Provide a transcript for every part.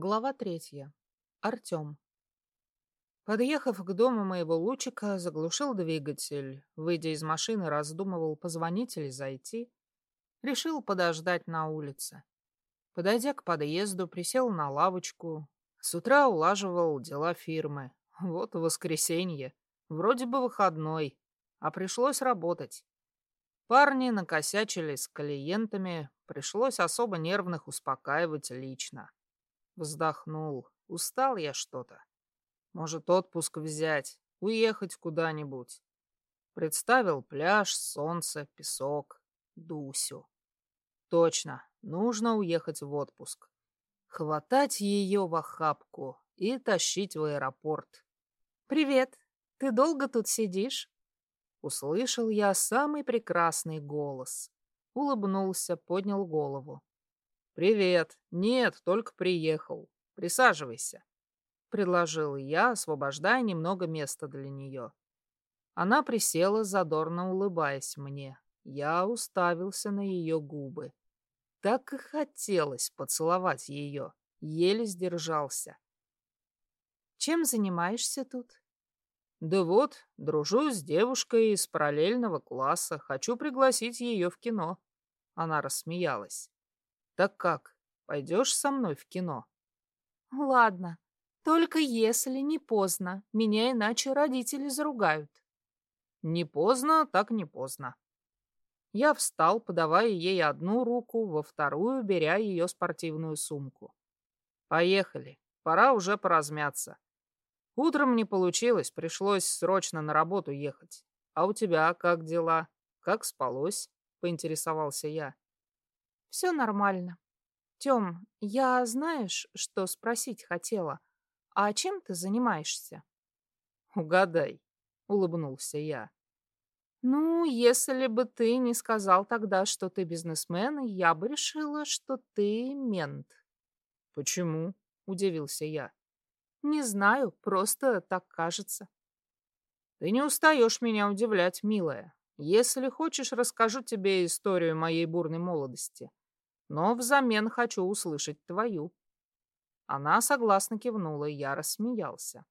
Глава третья. Артем. Подъехав к дому моего лучика, заглушил двигатель. Выйдя из машины, раздумывал, позвонить или зайти. Решил подождать на улице. Подойдя к подъезду, присел на лавочку. С утра улаживал дела фирмы. Вот воскресенье. Вроде бы выходной, а пришлось работать. Парни накосячили с клиентами, пришлось особо нервных успокаивать лично. Вздохнул. Устал я что-то. Может, отпуск взять, уехать куда-нибудь. Представил пляж, солнце, песок, Дусю. Точно, нужно уехать в отпуск. Хватать ее в охапку и тащить в аэропорт. «Привет, ты долго тут сидишь?» Услышал я самый прекрасный голос. Улыбнулся, поднял голову. «Привет. Нет, только приехал. Присаживайся», — предложил я, освобождая немного места для нее. Она присела, задорно улыбаясь мне. Я уставился на ее губы. Так и хотелось поцеловать ее. Еле сдержался. «Чем занимаешься тут?» «Да вот, дружу с девушкой из параллельного класса. Хочу пригласить ее в кино». Она рассмеялась. Так как, пойдешь со мной в кино? Ладно, только если не поздно. Меня иначе родители заругают. Не поздно, так не поздно. Я встал, подавая ей одну руку, во вторую беря ее спортивную сумку. Поехали, пора уже поразмяться. Утром не получилось, пришлось срочно на работу ехать. А у тебя как дела? Как спалось? Поинтересовался я. Все нормально. Тём, я знаешь, что спросить хотела? А чем ты занимаешься? Угадай, улыбнулся я. Ну, если бы ты не сказал тогда, что ты бизнесмен, я бы решила, что ты мент. Почему? Удивился я. Не знаю, просто так кажется. Ты не устаешь меня удивлять, милая. Если хочешь, расскажу тебе историю моей бурной молодости но взамен хочу услышать твою». Она согласно кивнула, и я рассмеялся.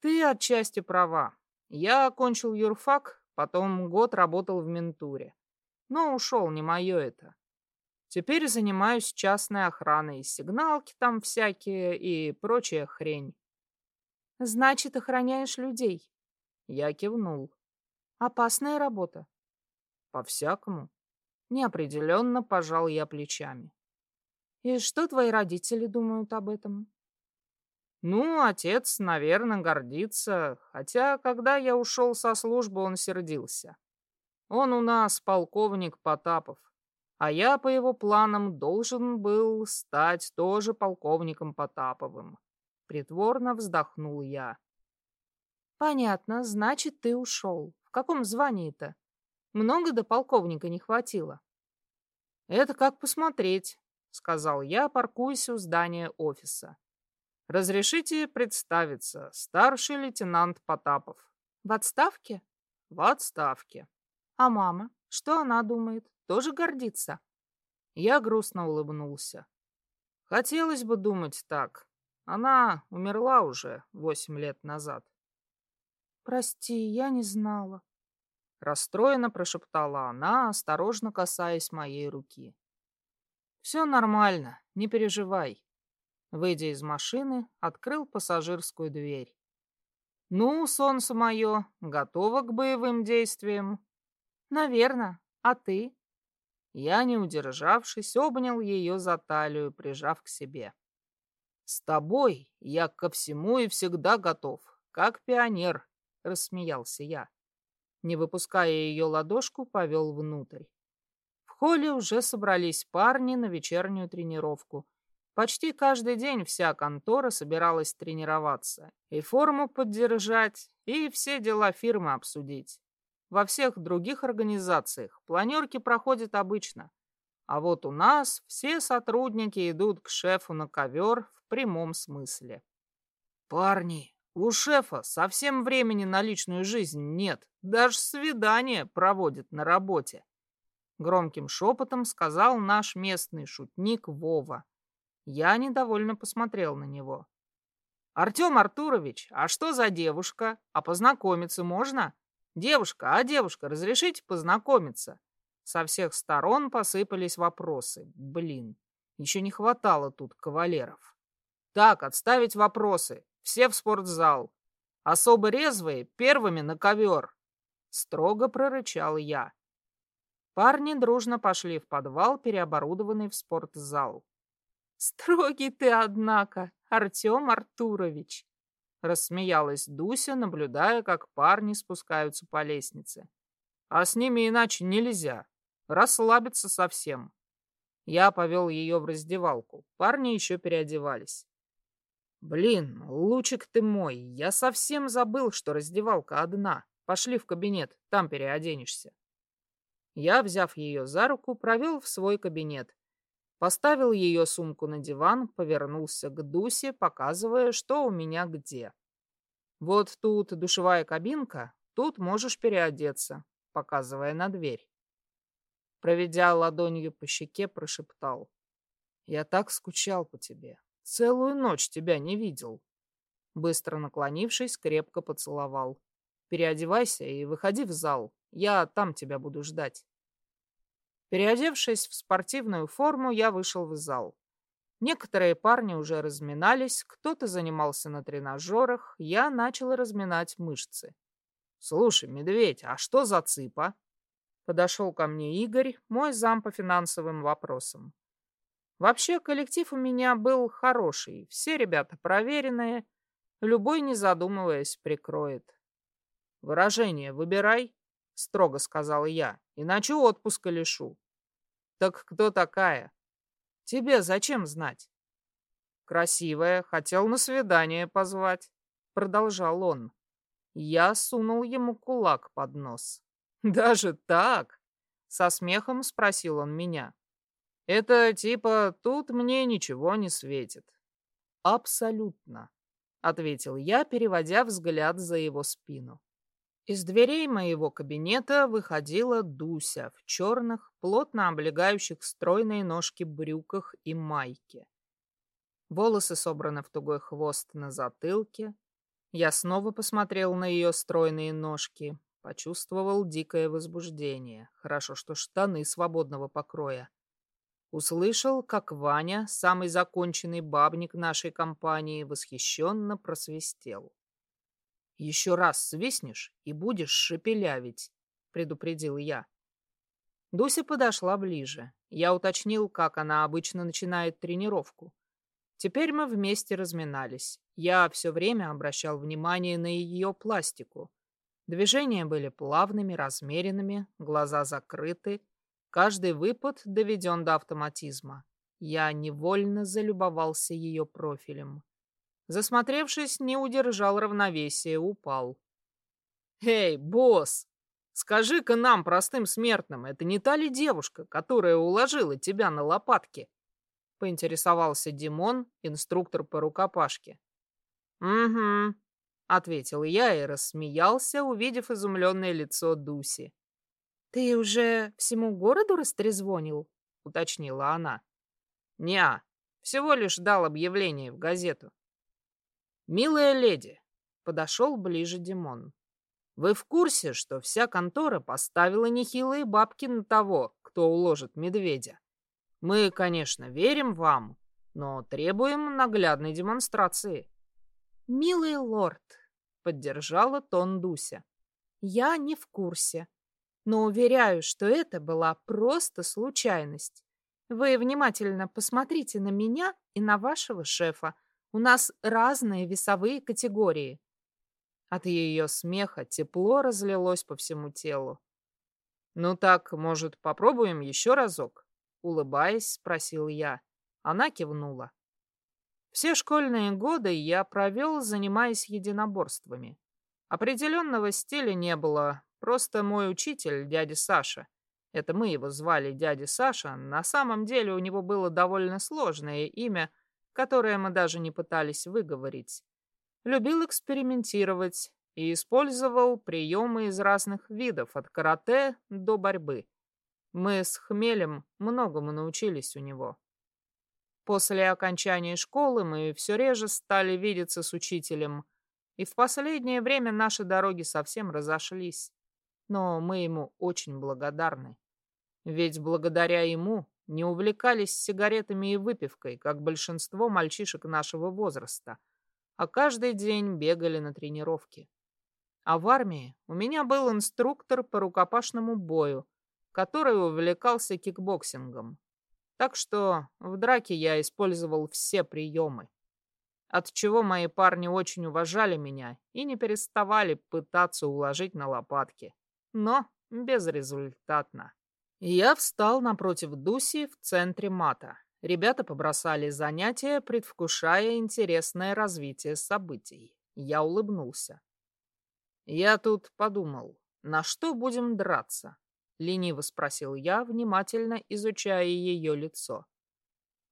«Ты отчасти права. Я окончил юрфак, потом год работал в ментуре. Но ушел, не мое это. Теперь занимаюсь частной охраной, сигналки там всякие и прочая хрень». «Значит, охраняешь людей?» Я кивнул. «Опасная работа?» «По-всякому. Неопределенно пожал я плечами. И что твои родители думают об этом? Ну, отец, наверное, гордится, хотя, когда я ушел со службы, он сердился. Он у нас полковник Потапов, а я по его планам должен был стать тоже полковником Потаповым. Притворно вздохнул я. Понятно, значит, ты ушел. В каком звании-то? Много до полковника не хватило. Это как посмотреть, сказал я, паркуясь у здания офиса. Разрешите представиться, старший лейтенант Потапов. В отставке? В отставке. А мама? Что она думает? Тоже гордится? Я грустно улыбнулся. Хотелось бы думать так. Она умерла уже восемь лет назад. Прости, я не знала. Расстроенно прошептала она, осторожно касаясь моей руки. «Все нормально, не переживай». Выйдя из машины, открыл пассажирскую дверь. «Ну, солнце мое, готово к боевым действиям?» «Наверно. А ты?» Я, не удержавшись, обнял ее за талию, прижав к себе. «С тобой я ко всему и всегда готов, как пионер», — рассмеялся я. Не выпуская ее ладошку, повел внутрь. В холле уже собрались парни на вечернюю тренировку. Почти каждый день вся контора собиралась тренироваться. И форму поддержать, и все дела фирмы обсудить. Во всех других организациях планерки проходят обычно. А вот у нас все сотрудники идут к шефу на ковер в прямом смысле. «Парни, у шефа совсем времени на личную жизнь нет, даже свидание проводит на работе. Громким шепотом сказал наш местный шутник Вова. Я недовольно посмотрел на него. «Артем Артурович, а что за девушка? А познакомиться можно? Девушка, а девушка, разрешите познакомиться?» Со всех сторон посыпались вопросы. Блин, еще не хватало тут кавалеров. Так, отставить вопросы. Все в спортзал. Особо резвые первыми на ковер. Строго прорычал я. Парни дружно пошли в подвал, переоборудованный в спортзал. «Строгий ты, однако, Артем Артурович!» Рассмеялась Дуся, наблюдая, как парни спускаются по лестнице. «А с ними иначе нельзя. Расслабиться совсем». Я повел ее в раздевалку. Парни еще переодевались. «Блин, лучик ты мой, я совсем забыл, что раздевалка одна. Пошли в кабинет, там переоденешься». Я, взяв ее за руку, провел в свой кабинет, Поставил ее сумку на диван, повернулся к Дусе, показывая, что у меня где. Вот тут душевая кабинка, тут можешь переодеться, показывая на дверь. Проведя ладонью по щеке, прошептал. Я так скучал по тебе. Целую ночь тебя не видел. Быстро наклонившись, крепко поцеловал. Переодевайся и выходи в зал. Я там тебя буду ждать. Переодевшись в спортивную форму, я вышел в зал. Некоторые парни уже разминались, кто-то занимался на тренажерах, я начал разминать мышцы. «Слушай, медведь, а что за цыпа?» Подошел ко мне Игорь, мой зам по финансовым вопросам. Вообще, коллектив у меня был хороший, все ребята проверенные, любой, не задумываясь, прикроет. «Выражение выбирай», — строго сказал я, — «иначе отпуска лишу». Так кто такая? Тебе зачем знать? Красивая, хотел на свидание позвать, продолжал он. Я сунул ему кулак под нос. Даже так? Со смехом спросил он меня. Это типа тут мне ничего не светит. Абсолютно, ответил я, переводя взгляд за его спину. Из дверей моего кабинета выходила Дуся в черных, плотно облегающих стройные ножки брюках и майке. Волосы собраны в тугой хвост на затылке. Я снова посмотрел на ее стройные ножки, почувствовал дикое возбуждение. Хорошо, что штаны свободного покроя. Услышал, как Ваня, самый законченный бабник нашей компании, восхищенно просвистел. «Еще раз свистнешь и будешь шепелявить», — предупредил я. Дуся подошла ближе. Я уточнил, как она обычно начинает тренировку. Теперь мы вместе разминались. Я все время обращал внимание на ее пластику. Движения были плавными, размеренными, глаза закрыты. Каждый выпад доведен до автоматизма. Я невольно залюбовался ее профилем. Засмотревшись, не удержал равновесия, упал. «Эй, босс, скажи-ка нам, простым смертным, это не та ли девушка, которая уложила тебя на лопатки?» Поинтересовался Димон, инструктор по рукопашке. «Угу», — ответил я и рассмеялся, увидев изумленное лицо Дуси. «Ты уже всему городу растрезвонил?» — уточнила она. «Не, всего лишь дал объявление в газету. «Милая леди», — подошел ближе Димон, — «вы в курсе, что вся контора поставила нехилые бабки на того, кто уложит медведя? Мы, конечно, верим вам, но требуем наглядной демонстрации». «Милый лорд», — поддержала тон Дуся, — «я не в курсе, но уверяю, что это была просто случайность. Вы внимательно посмотрите на меня и на вашего шефа, у нас разные весовые категории. От ее смеха тепло разлилось по всему телу. «Ну так, может, попробуем еще разок?» Улыбаясь, спросил я. Она кивнула. Все школьные годы я провел, занимаясь единоборствами. Определенного стиля не было, просто мой учитель, дядя Саша. Это мы его звали дядя Саша. На самом деле у него было довольно сложное имя — которое мы даже не пытались выговорить. Любил экспериментировать и использовал приемы из разных видов, от карате до борьбы. Мы с Хмелем многому научились у него. После окончания школы мы все реже стали видеться с учителем, и в последнее время наши дороги совсем разошлись. Но мы ему очень благодарны. Ведь благодаря ему не увлекались сигаретами и выпивкой, как большинство мальчишек нашего возраста, а каждый день бегали на тренировки. А в армии у меня был инструктор по рукопашному бою, который увлекался кикбоксингом. Так что в драке я использовал все приемы. От чего мои парни очень уважали меня и не переставали пытаться уложить на лопатки. Но безрезультатно. Я встал напротив Дуси в центре мата. Ребята побросали занятия, предвкушая интересное развитие событий. Я улыбнулся. «Я тут подумал, на что будем драться?» — лениво спросил я, внимательно изучая ее лицо.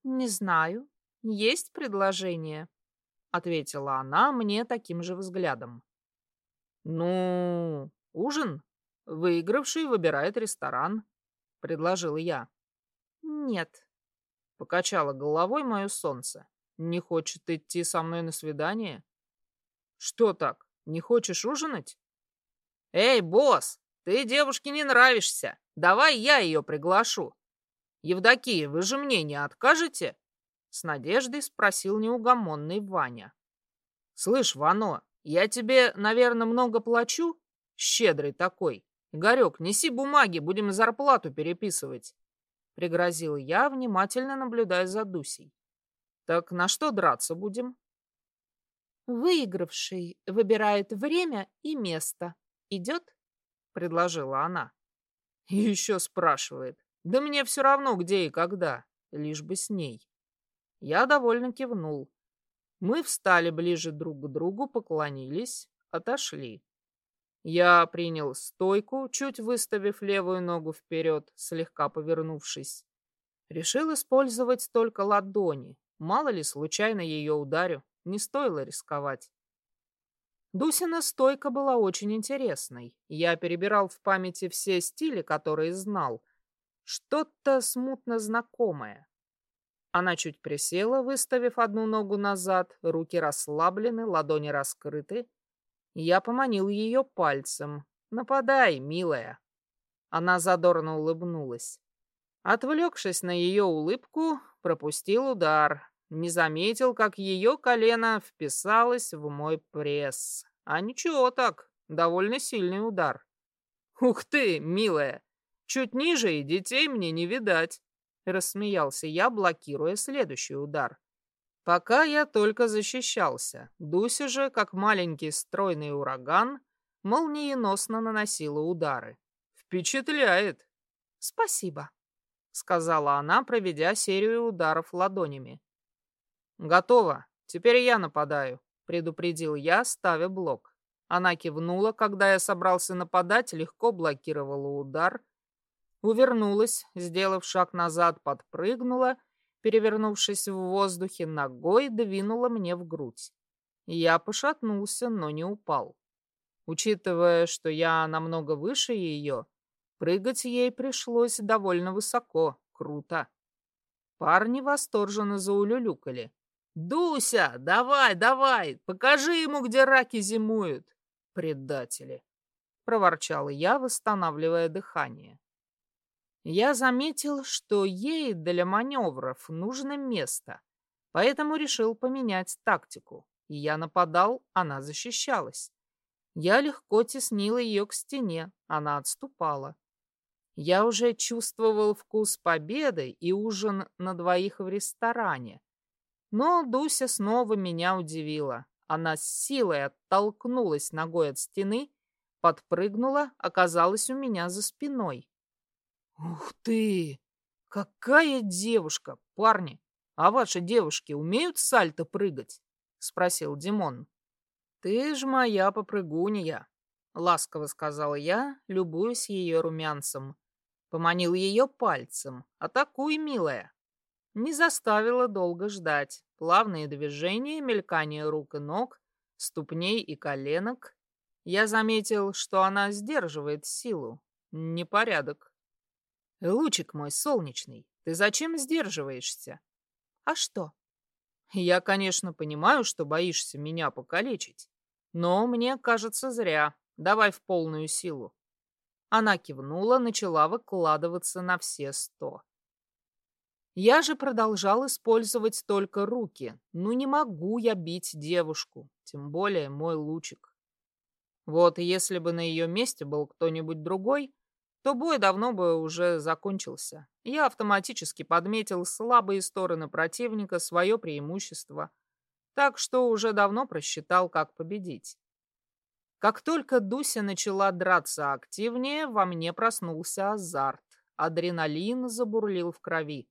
«Не знаю. Есть предложение?» — ответила она мне таким же взглядом. «Ну, ужин? Выигравший выбирает ресторан предложил я. Нет. Покачало головой мое солнце. Не хочет идти со мной на свидание? Что так, не хочешь ужинать? Эй, босс, ты девушке не нравишься. Давай я ее приглашу. Евдокия, вы же мне не откажете? С надеждой спросил неугомонный Ваня. Слышь, Вано, я тебе, наверное, много плачу? Щедрый такой. «Игорек, неси бумаги, будем зарплату переписывать», — пригрозил я, внимательно наблюдая за Дусей. «Так на что драться будем?» «Выигравший выбирает время и место. Идет?» — предложила она. И еще спрашивает. «Да мне все равно, где и когда, лишь бы с ней». Я довольно кивнул. Мы встали ближе друг к другу, поклонились, отошли. Я принял стойку, чуть выставив левую ногу вперед, слегка повернувшись. Решил использовать только ладони. Мало ли, случайно ее ударю. Не стоило рисковать. Дусина стойка была очень интересной. Я перебирал в памяти все стили, которые знал. Что-то смутно знакомое. Она чуть присела, выставив одну ногу назад, руки расслаблены, ладони раскрыты, я поманил ее пальцем. «Нападай, милая!» Она задорно улыбнулась. Отвлекшись на ее улыбку, пропустил удар. Не заметил, как ее колено вписалось в мой пресс. А ничего так, довольно сильный удар. «Ух ты, милая! Чуть ниже и детей мне не видать!» Рассмеялся я, блокируя следующий удар. Пока я только защищался. Дуся же, как маленький стройный ураган, молниеносно наносила удары. «Впечатляет!» «Спасибо», — сказала она, проведя серию ударов ладонями. «Готово. Теперь я нападаю», — предупредил я, ставя блок. Она кивнула, когда я собрался нападать, легко блокировала удар, увернулась, сделав шаг назад, подпрыгнула — перевернувшись в воздухе, ногой двинула мне в грудь. Я пошатнулся, но не упал. Учитывая, что я намного выше ее, прыгать ей пришлось довольно высоко, круто. Парни восторженно заулюлюкали. «Дуся, давай, давай, покажи ему, где раки зимуют!» «Предатели!» — проворчал я, восстанавливая дыхание. Я заметил, что ей для маневров нужно место, поэтому решил поменять тактику. Я нападал, она защищалась. Я легко теснил ее к стене, она отступала. Я уже чувствовал вкус победы и ужин на двоих в ресторане. Но Дуся снова меня удивила. Она с силой оттолкнулась ногой от стены, подпрыгнула, оказалась у меня за спиной. «Ух ты! Какая девушка! Парни, а ваши девушки умеют сальто прыгать?» — спросил Димон. «Ты ж моя попрыгунья», — ласково сказал я, любуясь ее румянцем. Поманил ее пальцем. «Атакуй, милая!» Не заставила долго ждать. Плавные движения, мелькание рук и ног, ступней и коленок. Я заметил, что она сдерживает силу. Непорядок. «Лучик мой солнечный, ты зачем сдерживаешься?» А что? Я, конечно, понимаю, что боишься меня покалечить, но мне кажется зря. Давай в полную силу. Она кивнула, начала выкладываться на все сто. Я же продолжал использовать только руки. Ну не могу я бить девушку, тем более мой лучик. Вот если бы на ее месте был кто-нибудь другой, то бой давно бы уже закончился. Я автоматически подметил слабые стороны противника, свое преимущество, так что уже давно просчитал, как победить. Как только Дуся начала драться активнее, во мне проснулся азарт. Адреналин забурлил в крови.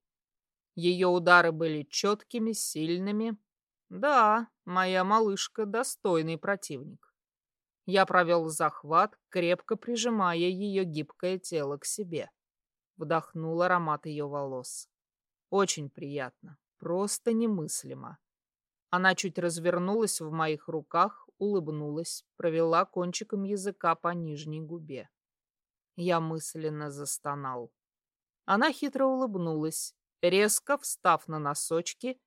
Ее удары были четкими, сильными. Да, моя малышка — достойный противник. Я провел захват, крепко прижимая ее гибкое тело к себе. Вдохнул аромат ее волос. Очень приятно, просто немыслимо. Она чуть развернулась в моих руках, улыбнулась, провела кончиком языка по нижней губе. Я мысленно застонал. Она хитро улыбнулась, резко встав на носочки,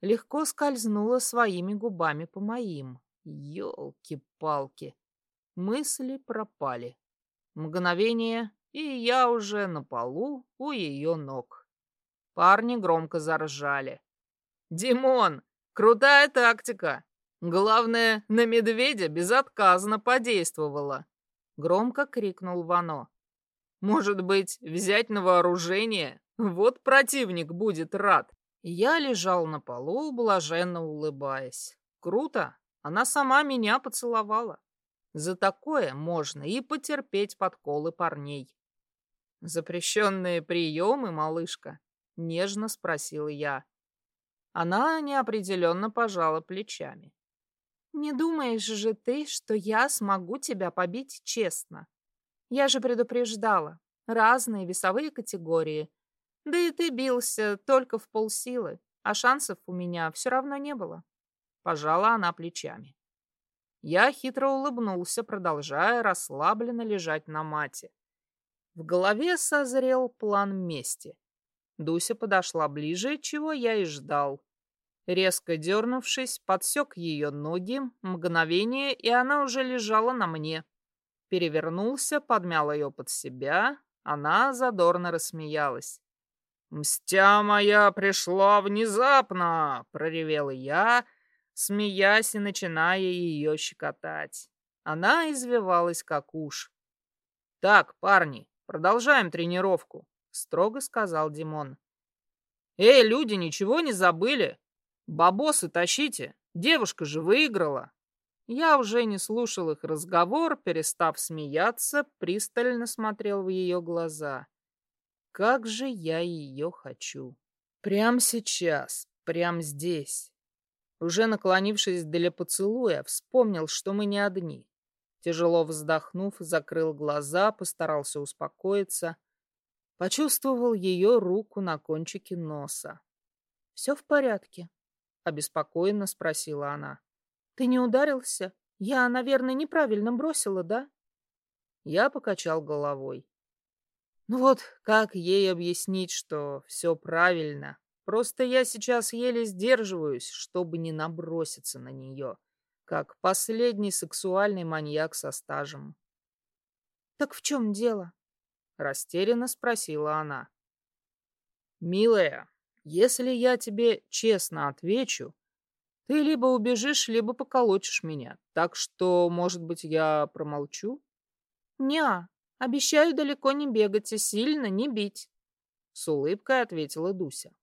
легко скользнула своими губами по моим. Ёлки-палки. Мысли пропали. Мгновение, и я уже на полу у ее ног. Парни громко заржали. «Димон, крутая тактика! Главное, на медведя безотказно подействовала!» Громко крикнул Вано. «Может быть, взять на вооружение? Вот противник будет рад!» Я лежал на полу, блаженно улыбаясь. «Круто! Она сама меня поцеловала!» За такое можно и потерпеть подколы парней. «Запрещенные приемы, малышка?» — нежно спросил я. Она неопределенно пожала плечами. «Не думаешь же ты, что я смогу тебя побить честно? Я же предупреждала. Разные весовые категории. Да и ты бился только в полсилы, а шансов у меня все равно не было». Пожала она плечами. Я хитро улыбнулся, продолжая расслабленно лежать на мате. В голове созрел план мести. Дуся подошла ближе, чего я и ждал. Резко дернувшись, подсек ее ноги, мгновение, и она уже лежала на мне. Перевернулся, подмял ее под себя, она задорно рассмеялась. «Мстя моя пришла внезапно!» — проревел я, — смеясь и начиная ее щекотать. Она извивалась, как уж. «Так, парни, продолжаем тренировку», — строго сказал Димон. «Эй, люди, ничего не забыли? Бабосы тащите, девушка же выиграла». Я уже не слушал их разговор, перестав смеяться, пристально смотрел в ее глаза. Как же я ее хочу. Прямо сейчас, прямо здесь. Уже наклонившись для поцелуя, вспомнил, что мы не одни. Тяжело вздохнув, закрыл глаза, постарался успокоиться. Почувствовал ее руку на кончике носа. «Все в порядке?» — обеспокоенно спросила она. «Ты не ударился? Я, наверное, неправильно бросила, да?» Я покачал головой. Ну вот, как ей объяснить, что все правильно, Просто я сейчас еле сдерживаюсь, чтобы не наброситься на нее, как последний сексуальный маньяк со стажем. «Так в чем дело?» — растерянно спросила она. «Милая, если я тебе честно отвечу, ты либо убежишь, либо поколочешь меня. Так что, может быть, я промолчу?» «Не, обещаю далеко не бегать и сильно не бить», — с улыбкой ответила Дуся.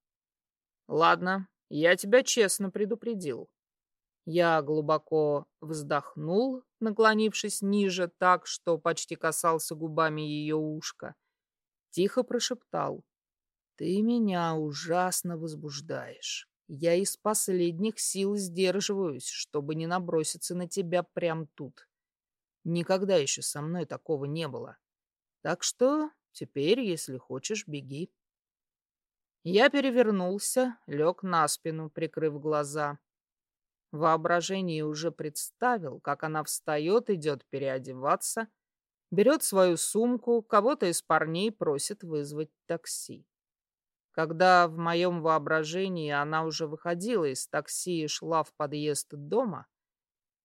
Ладно, я тебя честно предупредил. Я глубоко вздохнул, наклонившись ниже так, что почти касался губами ее ушка. Тихо прошептал. Ты меня ужасно возбуждаешь. Я из последних сил сдерживаюсь, чтобы не наброситься на тебя прямо тут. Никогда еще со мной такого не было. Так что теперь, если хочешь, беги. Я перевернулся, лег на спину, прикрыв глаза. Воображение уже представил, как она встает, идет переодеваться, берет свою сумку, кого-то из парней просит вызвать такси. Когда в моем воображении она уже выходила из такси и шла в подъезд дома,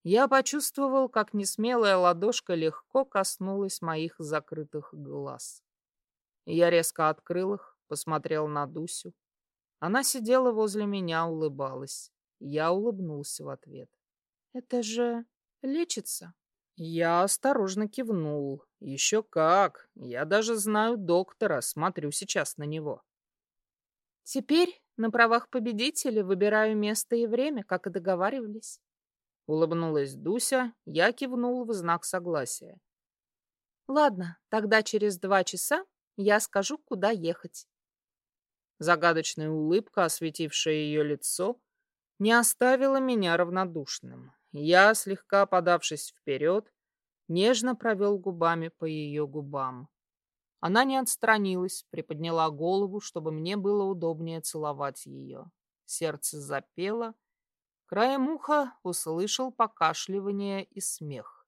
я почувствовал, как несмелая ладошка легко коснулась моих закрытых глаз. Я резко открыл их, посмотрел на Дусю. Она сидела возле меня, улыбалась. Я улыбнулся в ответ. «Это же лечится?» Я осторожно кивнул. Еще как. Я даже знаю доктора, смотрю сейчас на него. Теперь на правах победителя выбираю место и время, как и договаривались. Улыбнулась Дуся, я кивнул в знак согласия. Ладно, тогда через два часа я скажу, куда ехать. Загадочная улыбка, осветившая ее лицо, не оставила меня равнодушным. Я, слегка подавшись вперед, нежно провел губами по ее губам. Она не отстранилась, приподняла голову, чтобы мне было удобнее целовать ее. Сердце запело. Краем уха услышал покашливание и смех.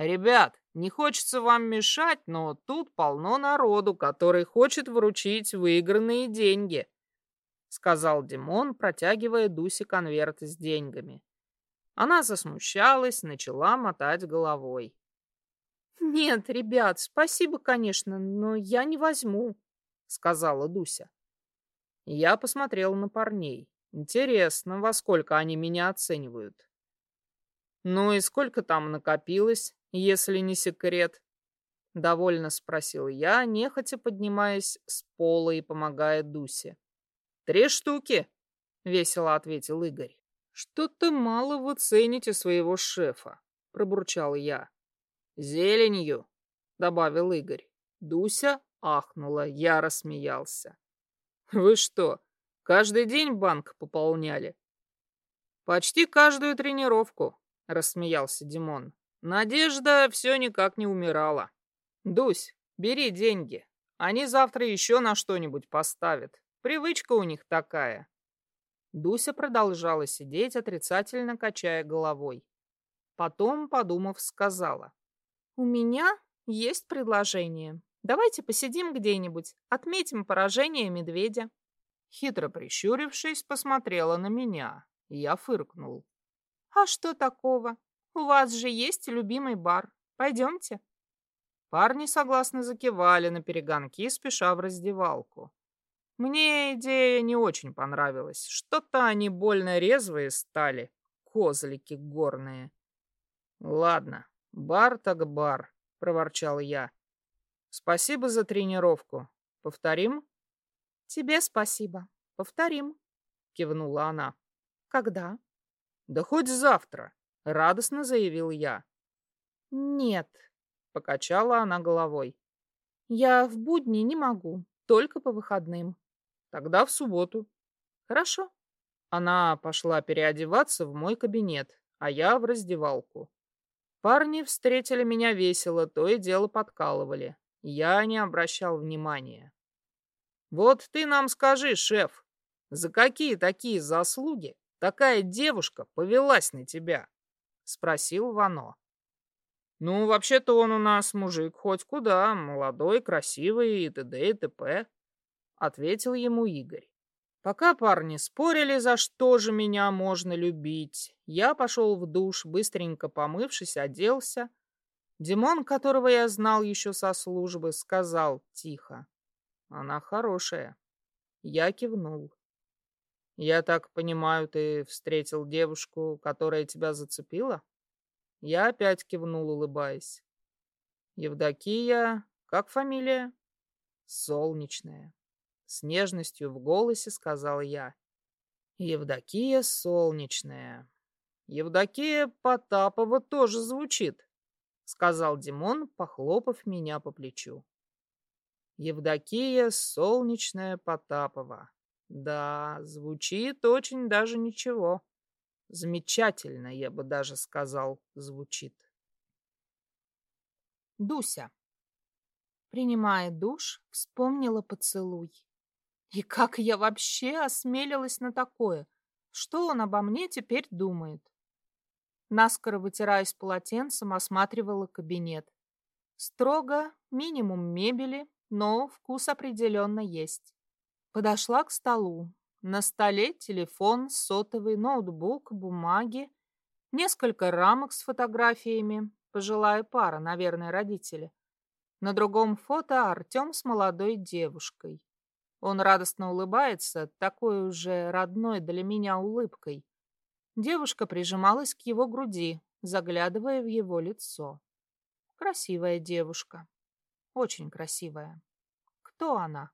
«Ребят, не хочется вам мешать, но тут полно народу, который хочет вручить выигранные деньги», — сказал Димон, протягивая Дусе конверт с деньгами. Она засмущалась, начала мотать головой. «Нет, ребят, спасибо, конечно, но я не возьму», — сказала Дуся. Я посмотрел на парней. Интересно, во сколько они меня оценивают. «Ну и сколько там накопилось, если не секрет?» Довольно спросил я, нехотя поднимаясь с пола и помогая Дусе. «Три штуки», — весело ответил Игорь. «Что-то мало вы цените своего шефа», — пробурчал я. «Зеленью», — добавил Игорь. Дуся ахнула, я рассмеялся. «Вы что, каждый день банк пополняли?» «Почти каждую тренировку», — рассмеялся Димон. «Надежда все никак не умирала. Дусь, бери деньги. Они завтра еще на что-нибудь поставят. Привычка у них такая. Дуся продолжала сидеть, отрицательно качая головой. Потом, подумав, сказала. «У меня есть предложение. Давайте посидим где-нибудь, отметим поражение медведя». Хитро прищурившись, посмотрела на меня. Я фыркнул. «А что такого? У вас же есть любимый бар. Пойдемте». Парни согласно закивали на перегонки, спеша в раздевалку. Мне идея не очень понравилась. Что-то они больно резвые стали, козлики горные. Ладно, бар так бар, проворчал я. Спасибо за тренировку. Повторим? Тебе спасибо. Повторим, кивнула она. Когда? Да хоть завтра, радостно заявил я. Нет, покачала она головой. Я в будни не могу, только по выходным. Тогда в субботу. Хорошо. Она пошла переодеваться в мой кабинет, а я в раздевалку. Парни встретили меня весело, то и дело подкалывали. Я не обращал внимания. Вот ты нам скажи, шеф, за какие такие заслуги такая девушка повелась на тебя? Спросил Вано. Ну, вообще-то он у нас мужик хоть куда, молодой, красивый и т.д. и т.п ответил ему Игорь. Пока парни спорили, за что же меня можно любить, я пошел в душ, быстренько помывшись, оделся. Димон, которого я знал еще со службы, сказал тихо. Она хорошая. Я кивнул. Я так понимаю, ты встретил девушку, которая тебя зацепила? Я опять кивнул, улыбаясь. Евдокия, как фамилия? Солнечная. С нежностью в голосе сказал я. Евдокия Солнечная. Евдокия Потапова тоже звучит, сказал Димон, похлопав меня по плечу. Евдокия Солнечная Потапова. Да, звучит очень даже ничего. Замечательно, я бы даже сказал, звучит. Дуся. Принимая душ, вспомнила поцелуй. И как я вообще осмелилась на такое? Что он обо мне теперь думает? Наскоро вытираясь полотенцем, осматривала кабинет. Строго, минимум мебели, но вкус определенно есть. Подошла к столу. На столе телефон, сотовый, ноутбук, бумаги, несколько рамок с фотографиями. Пожилая пара, наверное, родители. На другом фото Артем с молодой девушкой. Он радостно улыбается, такой уже родной для меня улыбкой. Девушка прижималась к его груди, заглядывая в его лицо. Красивая девушка. Очень красивая. Кто она?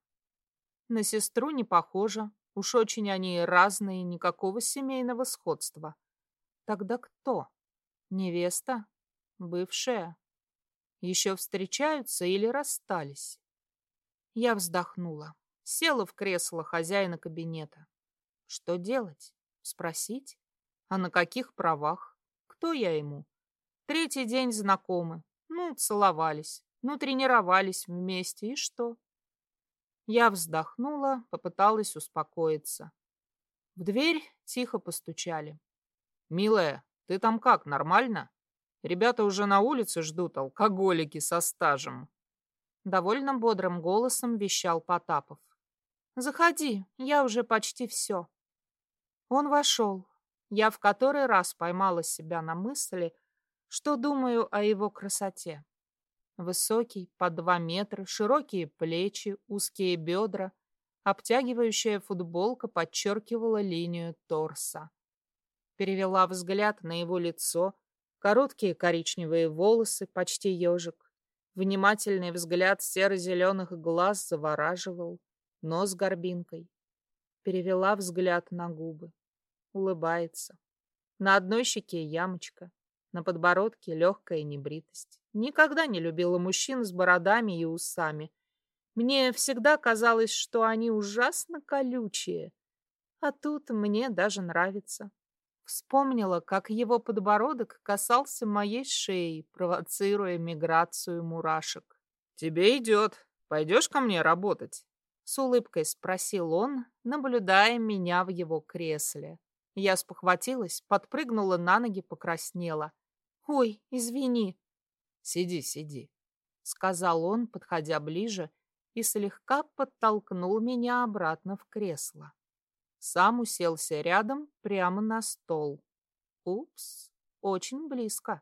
На сестру не похожа. Уж очень они разные, никакого семейного сходства. Тогда кто? Невеста? Бывшая? Еще встречаются или расстались? Я вздохнула. Села в кресло хозяина кабинета. Что делать? Спросить? А на каких правах? Кто я ему? Третий день знакомы. Ну, целовались. Ну, тренировались вместе. И что? Я вздохнула, попыталась успокоиться. В дверь тихо постучали. «Милая, ты там как, нормально? Ребята уже на улице ждут, алкоголики со стажем». Довольно бодрым голосом вещал Потапов. «Заходи, я уже почти все». Он вошел. Я в который раз поймала себя на мысли, что думаю о его красоте. Высокий, по два метра, широкие плечи, узкие бедра, обтягивающая футболка подчеркивала линию торса. Перевела взгляд на его лицо, короткие коричневые волосы, почти ежик. Внимательный взгляд серо-зеленых глаз завораживал, нос горбинкой. Перевела взгляд на губы. Улыбается. На одной щеке ямочка, на подбородке легкая небритость. Никогда не любила мужчин с бородами и усами. Мне всегда казалось, что они ужасно колючие. А тут мне даже нравится. Вспомнила, как его подбородок касался моей шеи, провоцируя миграцию мурашек. «Тебе идет. Пойдешь ко мне работать?» С улыбкой спросил он, наблюдая меня в его кресле. Я спохватилась, подпрыгнула на ноги, покраснела. «Ой, извини». «Сиди, сиди», — сказал он, подходя ближе, и слегка подтолкнул меня обратно в кресло. Сам уселся рядом, прямо на стол. Упс, очень близко.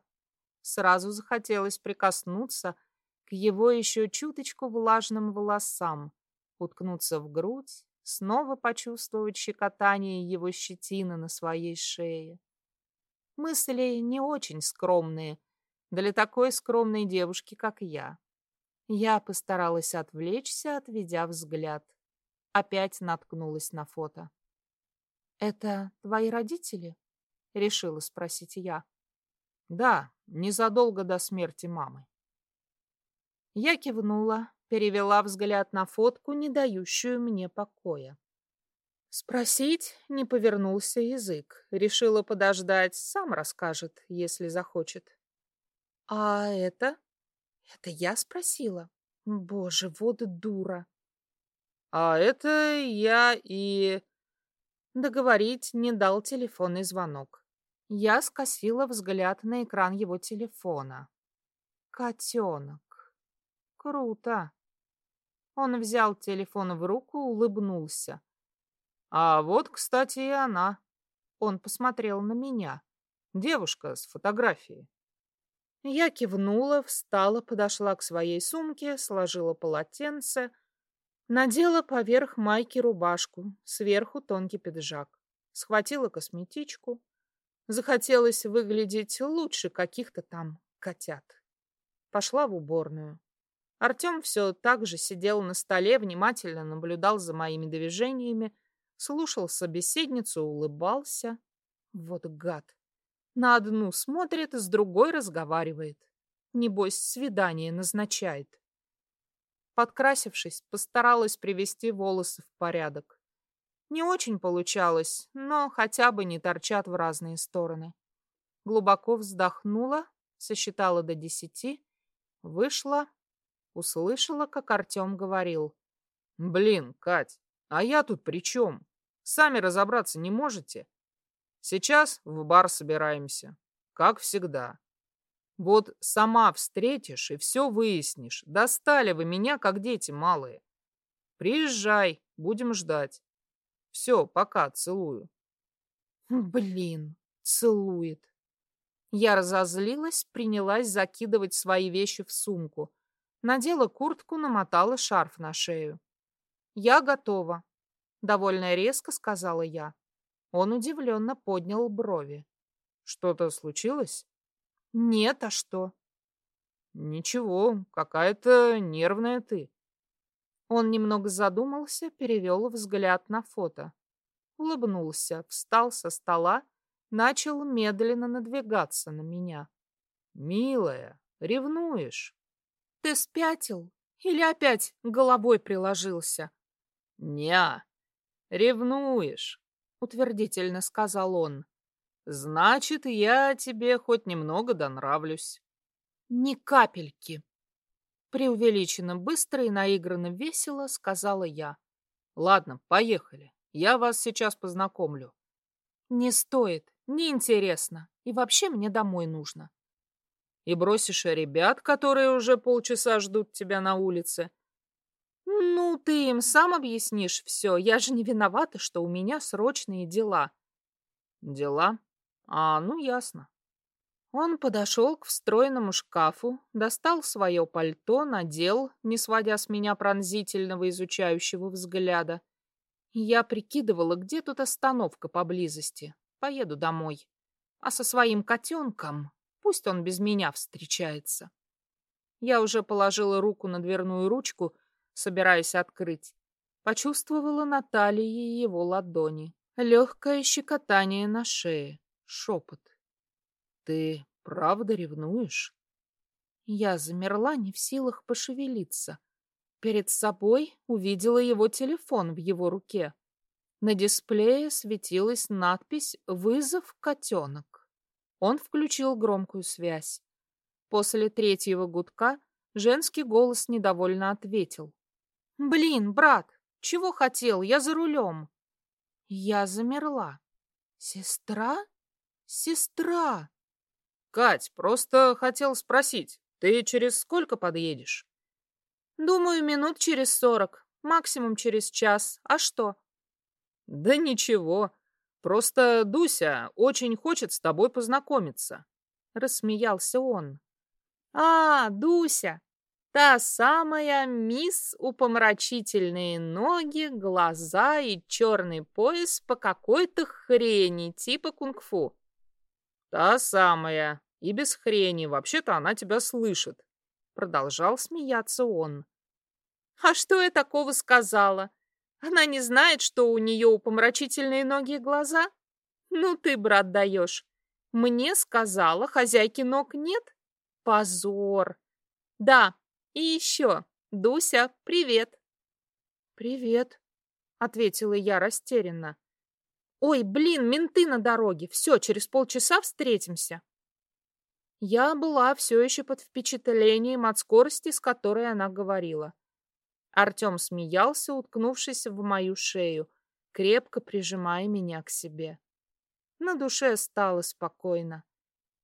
Сразу захотелось прикоснуться к его еще чуточку влажным волосам, уткнуться в грудь, снова почувствовать щекотание его щетины на своей шее. Мысли не очень скромные для такой скромной девушки, как я. Я постаралась отвлечься, отведя взгляд. Опять наткнулась на фото. «Это твои родители?» — решила спросить я. «Да, незадолго до смерти мамы». Я кивнула, перевела взгляд на фотку, не дающую мне покоя. Спросить не повернулся язык. Решила подождать, сам расскажет, если захочет. А это? Это я спросила. Боже, вот дура. А это я и... Договорить не дал телефонный звонок. Я скосила взгляд на экран его телефона. Котенок. Круто. Он взял телефон в руку, улыбнулся. А вот, кстати, и она. Он посмотрел на меня. Девушка с фотографией. Я кивнула, встала, подошла к своей сумке, сложила полотенце, надела поверх майки рубашку, сверху тонкий пиджак, схватила косметичку. Захотелось выглядеть лучше каких-то там котят. Пошла в уборную. Артем все так же сидел на столе, внимательно наблюдал за моими движениями, слушал собеседницу, улыбался. Вот гад. На одну смотрит, с другой разговаривает. Небось, свидание назначает. Подкрасившись, постаралась привести волосы в порядок. Не очень получалось, но хотя бы не торчат в разные стороны. Глубоко вздохнула, сосчитала до десяти, вышла, услышала, как Артем говорил. «Блин, Кать, а я тут при чем? Сами разобраться не можете? Сейчас в бар собираемся, как всегда. Вот сама встретишь и все выяснишь. Достали вы меня, как дети малые. Приезжай, будем ждать. Все, пока, целую. Блин, целует. Я разозлилась, принялась закидывать свои вещи в сумку. Надела куртку, намотала шарф на шею. «Я готова», — довольно резко сказала я. Он удивленно поднял брови. «Что-то случилось?» «Нет, а что?» «Ничего, какая-то нервная ты». Он немного задумался, перевел взгляд на фото. Улыбнулся, встал со стола, начал медленно надвигаться на меня. «Милая, ревнуешь?» «Ты спятил? Или опять головой приложился?» «Не, ревнуешь», — утвердительно сказал он. «Значит, я тебе хоть немного донравлюсь». «Ни капельки», — преувеличенно быстро и наигранно весело сказала я. «Ладно, поехали. Я вас сейчас познакомлю». «Не стоит, неинтересно. И вообще мне домой нужно». «И бросишь ребят, которые уже полчаса ждут тебя на улице?» «Ну, ты им сам объяснишь все. Я же не виновата, что у меня срочные дела». «Дела? А, ну, ясно». Он подошел к встроенному шкафу, достал свое пальто, надел, не сводя с меня пронзительного изучающего взгляда. Я прикидывала, где тут остановка поблизости. Поеду домой. А со своим котенком пусть он без меня встречается. Я уже положила руку на дверную ручку, собираясь открыть. Почувствовала на талии его ладони. Легкое щекотание на шее. Шепот. «Ты правда ревнуешь?» Я замерла, не в силах пошевелиться. Перед собой увидела его телефон в его руке. На дисплее светилась надпись «Вызов котенок». Он включил громкую связь. После третьего гудка женский голос недовольно ответил. «Блин, брат, чего хотел? Я за рулем». Я замерла. «Сестра? Сестра!» «Кать, просто хотел спросить, ты через сколько подъедешь?» «Думаю, минут через сорок, максимум через час. А что?» «Да ничего. Просто Дуся очень хочет с тобой познакомиться», — рассмеялся он. «А, Дуся, Та самая мисс упомрачительные ноги, глаза и черный пояс по какой-то хрени типа кунг-фу. Та самая. И без хрени. Вообще-то она тебя слышит. Продолжал смеяться он. А что я такого сказала? Она не знает, что у нее упомрачительные ноги и глаза? Ну ты, брат, даешь. Мне сказала, хозяйки ног нет? Позор. Да, и еще, Дуся, привет. Привет, ответила я растерянно. Ой, блин, менты на дороге. Все, через полчаса встретимся. Я была все еще под впечатлением от скорости, с которой она говорила. Артем смеялся, уткнувшись в мою шею, крепко прижимая меня к себе. На душе стало спокойно.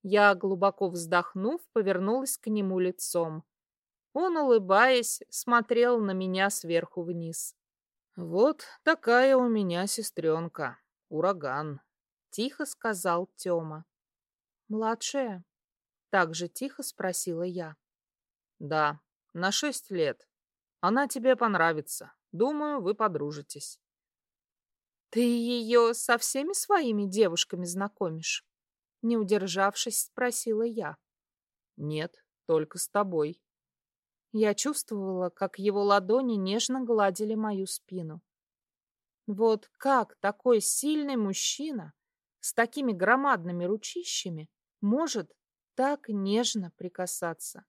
Я, глубоко вздохнув, повернулась к нему лицом. Он, улыбаясь, смотрел на меня сверху вниз. «Вот такая у меня сестренка, ураган», — тихо сказал Тёма. «Младшая?» — так же тихо спросила я. «Да, на шесть лет. Она тебе понравится. Думаю, вы подружитесь». «Ты ее со всеми своими девушками знакомишь?» Не удержавшись, спросила я. «Нет, только с тобой», я чувствовала, как его ладони нежно гладили мою спину. Вот как такой сильный мужчина с такими громадными ручищами может так нежно прикасаться?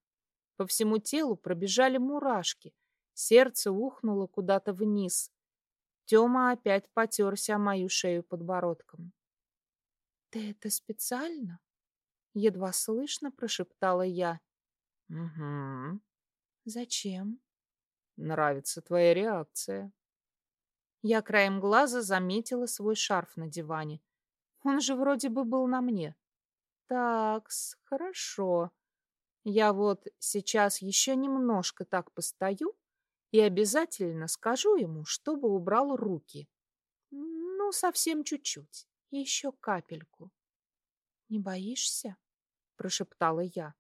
По всему телу пробежали мурашки, сердце ухнуло куда-то вниз. Тёма опять потерся мою шею подбородком. «Ты это специально?» Едва слышно прошептала я. «Угу», Зачем? Нравится твоя реакция. Я краем глаза заметила свой шарф на диване. Он же вроде бы был на мне. Такс, хорошо. Я вот сейчас еще немножко так постою и обязательно скажу ему, чтобы убрал руки. Ну, совсем чуть-чуть, еще капельку. «Не боишься?» — прошептала я.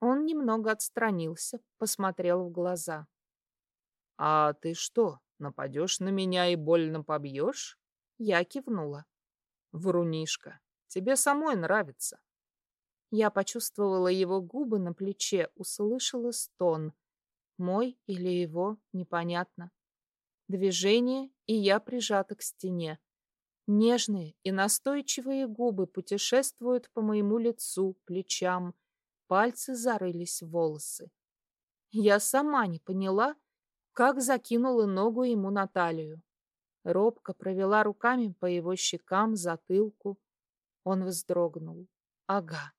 Он немного отстранился, посмотрел в глаза. «А ты что, нападешь на меня и больно побьешь?» Я кивнула. «Врунишка, тебе самой нравится». Я почувствовала его губы на плече, услышала стон. Мой или его, непонятно. Движение, и я прижата к стене. Нежные и настойчивые губы путешествуют по моему лицу, плечам. Пальцы зарылись в волосы. Я сама не поняла, как закинула ногу ему на талию. Робко провела руками по его щекам, затылку. Он вздрогнул. Ага,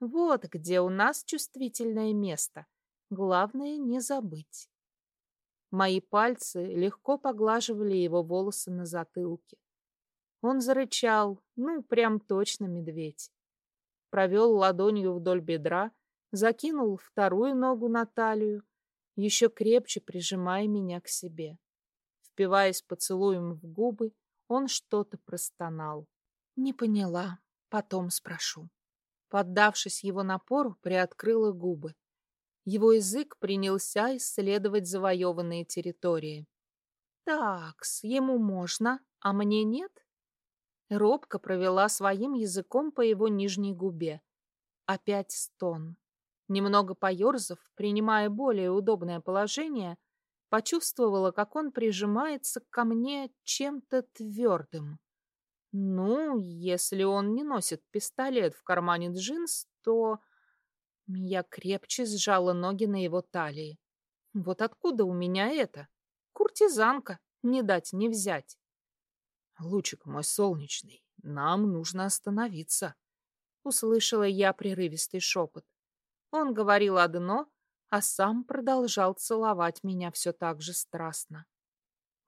вот где у нас чувствительное место. Главное не забыть. Мои пальцы легко поглаживали его волосы на затылке. Он зарычал, ну, прям точно медведь. Провел ладонью вдоль бедра, закинул вторую ногу на талию, еще крепче прижимая меня к себе. Впиваясь поцелуем в губы, он что-то простонал. Не поняла, потом спрошу. Поддавшись его напору, приоткрыла губы. Его язык принялся исследовать завоеванные территории. «Такс, ему можно, а мне нет?» Робко провела своим языком по его нижней губе. Опять стон. Немного поерзав, принимая более удобное положение, почувствовала, как он прижимается ко мне чем-то твердым. Ну, если он не носит пистолет в кармане джинс, то... Я крепче сжала ноги на его талии. Вот откуда у меня это? Куртизанка, не дать не взять. «Лучик мой солнечный, нам нужно остановиться», — услышала я прерывистый шепот. Он говорил одно, а сам продолжал целовать меня все так же страстно.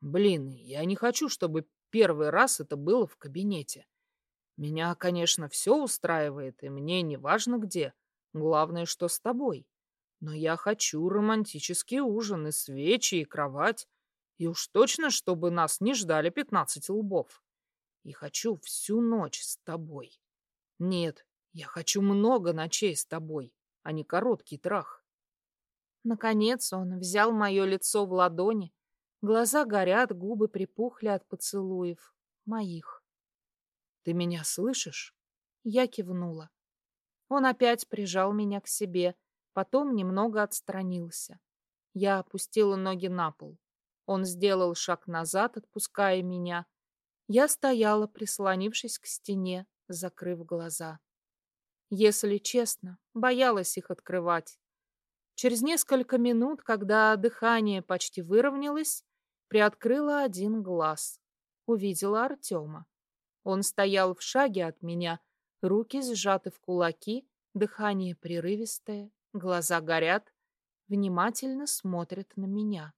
«Блин, я не хочу, чтобы первый раз это было в кабинете. Меня, конечно, все устраивает, и мне не важно где. Главное, что с тобой. Но я хочу романтический ужин и свечи, и кровать. И уж точно, чтобы нас не ждали пятнадцать лбов. И хочу всю ночь с тобой. Нет, я хочу много ночей с тобой, а не короткий трах. Наконец он взял мое лицо в ладони. Глаза горят, губы припухли от поцелуев. Моих. «Ты меня слышишь?» Я кивнула. Он опять прижал меня к себе, потом немного отстранился. Я опустила ноги на пол. Он сделал шаг назад, отпуская меня. Я стояла, прислонившись к стене, закрыв глаза. Если честно, боялась их открывать. Через несколько минут, когда дыхание почти выровнялось, приоткрыла один глаз. Увидела Артема. Он стоял в шаге от меня, руки сжаты в кулаки, дыхание прерывистое, глаза горят, внимательно смотрит на меня.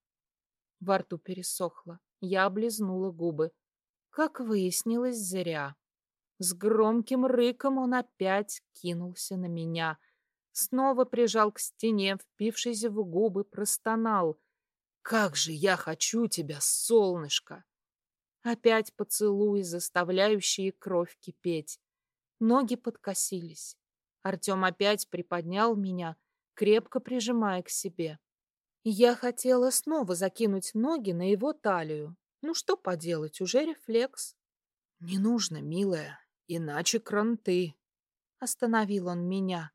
Во рту пересохло. Я облизнула губы. Как выяснилось, зря. С громким рыком он опять кинулся на меня. Снова прижал к стене, впившись в губы, простонал. «Как же я хочу тебя, солнышко!» Опять поцелуи, заставляющие кровь кипеть. Ноги подкосились. Артем опять приподнял меня, крепко прижимая к себе. Я хотела снова закинуть ноги на его талию. Ну что поделать, уже рефлекс. Не нужно, милая, иначе кранты. Остановил он меня.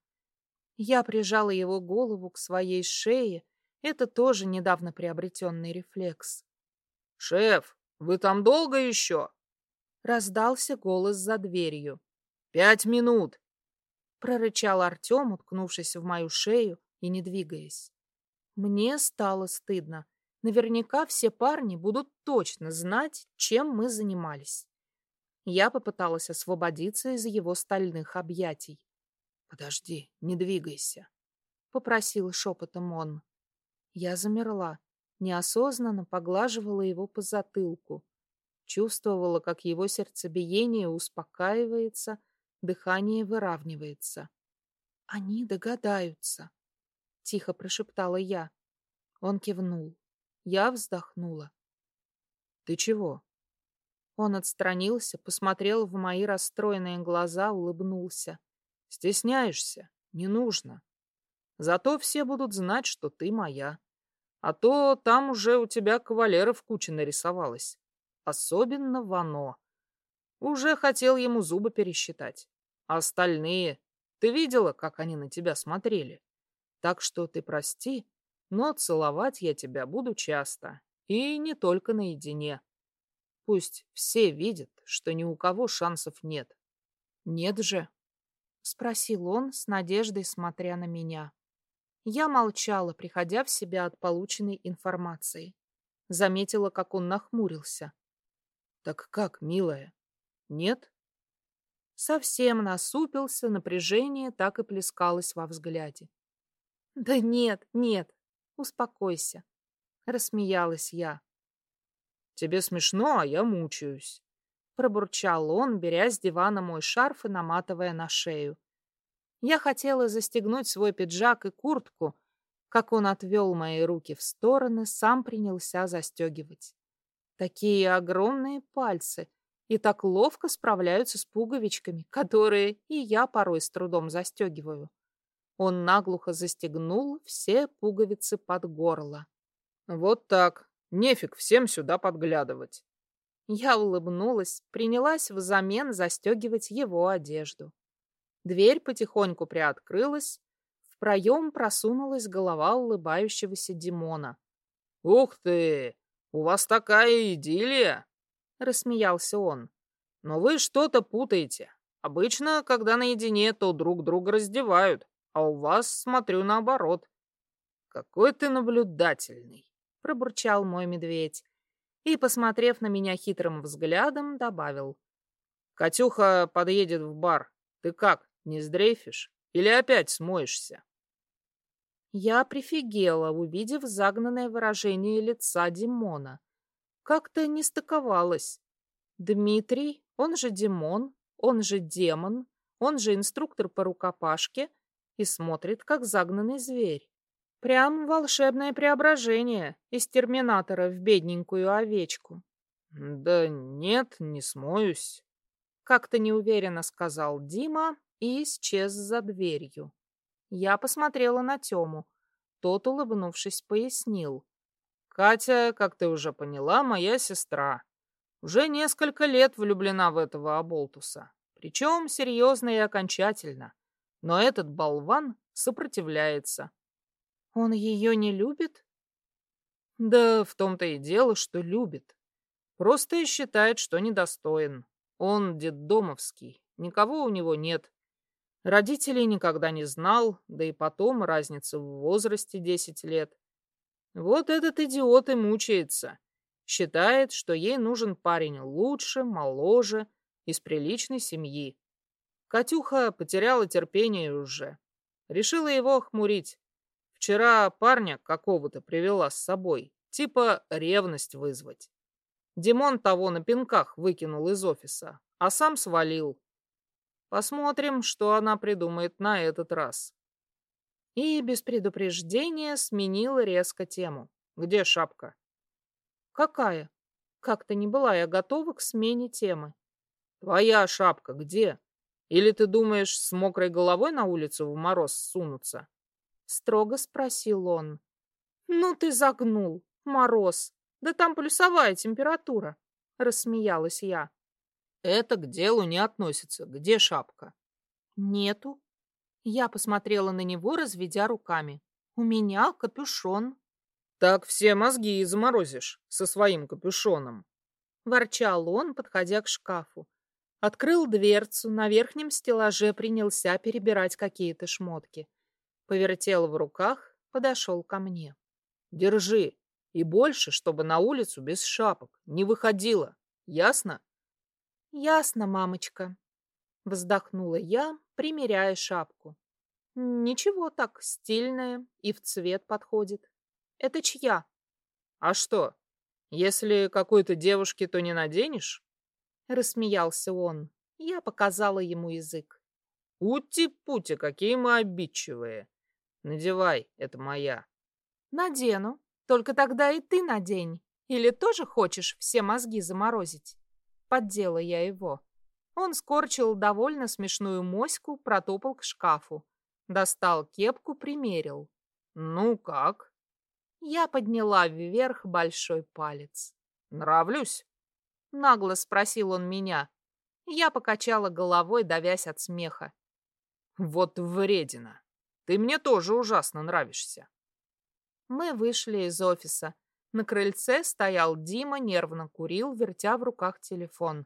Я прижала его голову к своей шее. Это тоже недавно приобретенный рефлекс. «Шеф, вы там долго еще?» Раздался голос за дверью. «Пять минут!» Прорычал Артем, уткнувшись в мою шею и не двигаясь. Мне стало стыдно. Наверняка все парни будут точно знать, чем мы занимались. Я попыталась освободиться из его стальных объятий. «Подожди, не двигайся», — попросил шепотом он. Я замерла, неосознанно поглаживала его по затылку. Чувствовала, как его сердцебиение успокаивается, дыхание выравнивается. «Они догадаются», — тихо прошептала я. Он кивнул. Я вздохнула. Ты чего? Он отстранился, посмотрел в мои расстроенные глаза, улыбнулся. Стесняешься? Не нужно. Зато все будут знать, что ты моя. А то там уже у тебя кавалеров куча нарисовалась. Особенно Вано. Уже хотел ему зубы пересчитать. А остальные... Ты видела, как они на тебя смотрели? Так что ты прости, но целовать я тебя буду часто. И не только наедине. Пусть все видят, что ни у кого шансов нет. Нет же. Спросил он с надеждой, смотря на меня. Я молчала, приходя в себя от полученной информации. Заметила, как он нахмурился. «Так как, милая? Нет?» Совсем насупился, напряжение так и плескалось во взгляде. «Да нет, нет, успокойся», — рассмеялась я. «Тебе смешно, а я мучаюсь», — пробурчал он, беря с дивана мой шарф и наматывая на шею. Я хотела застегнуть свой пиджак и куртку, как он отвел мои руки в стороны, сам принялся застегивать. Такие огромные пальцы и так ловко справляются с пуговичками, которые и я порой с трудом застегиваю. Он наглухо застегнул все пуговицы под горло. «Вот так. Нефиг всем сюда подглядывать». Я улыбнулась, принялась взамен застегивать его одежду. Дверь потихоньку приоткрылась. В проем просунулась голова улыбающегося Димона. «Ух ты! У вас такая идиллия!» — рассмеялся он. «Но вы что-то путаете. Обычно, когда наедине, то друг друга раздевают, а у вас, смотрю, наоборот». «Какой ты наблюдательный!» — пробурчал мой медведь и, посмотрев на меня хитрым взглядом, добавил. «Катюха подъедет в бар. Ты как, не сдрейфишь? Или опять смоешься?» Я прифигела, увидев загнанное выражение лица Димона. Как-то не стыковалось. Дмитрий, он же Димон, он же демон, он же инструктор по рукопашке и смотрит, как загнанный зверь. Прям волшебное преображение из терминатора в бедненькую овечку. «Да нет, не смоюсь», — как-то неуверенно сказал Дима и исчез за дверью. Я посмотрела на Тему. Тот, улыбнувшись, пояснил. «Катя, как ты уже поняла, моя сестра. Уже несколько лет влюблена в этого оболтуса. Причем серьезно и окончательно. Но этот болван сопротивляется». «Он ее не любит?» «Да в том-то и дело, что любит. Просто считает, что недостоин. Он детдомовский, никого у него нет. Родителей никогда не знал, да и потом разница в возрасте 10 лет. Вот этот идиот и мучается. Считает, что ей нужен парень лучше, моложе, из приличной семьи. Катюха потеряла терпение уже. Решила его охмурить. Вчера парня какого-то привела с собой, типа ревность вызвать. Димон того на пинках выкинул из офиса, а сам свалил. Посмотрим, что она придумает на этот раз. И без предупреждения сменила резко тему. Где шапка? Какая? Как-то не была я готова к смене темы. Твоя шапка где? Или ты думаешь, с мокрой головой на улицу в мороз сунуться? Строго спросил он. Ну ты загнул, мороз. Да там плюсовая температура. Рассмеялась я. Это к делу не относится. Где шапка? Нету. Я посмотрела на него, разведя руками. У меня капюшон. Так все мозги и заморозишь со своим капюшоном. Ворчал он, подходя к шкафу. Открыл дверцу, на верхнем стеллаже принялся перебирать какие-то шмотки. Повертел в руках, подошел ко мне. Держи. И больше, чтобы на улицу без шапок не выходила. Ясно? «Ясно, мамочка», — вздохнула я, примеряя шапку. «Ничего так, стильная и в цвет подходит. Это чья?» «А что, если какой-то девушке, то не наденешь?» Рассмеялся он. Я показала ему язык. «Ути-пути, какие мы обидчивые! Надевай, это моя». «Надену», Только тогда и ты надень. Или тоже хочешь все мозги заморозить? Поддела я его. Он скорчил довольно смешную моську, протопал к шкафу. Достал кепку, примерил. «Ну как?» Я подняла вверх большой палец. «Нравлюсь?» Нагло спросил он меня. Я покачала головой, давясь от смеха. «Вот вредина! Ты мне тоже ужасно нравишься!» Мы вышли из офиса. На крыльце стоял Дима, нервно курил, вертя в руках телефон.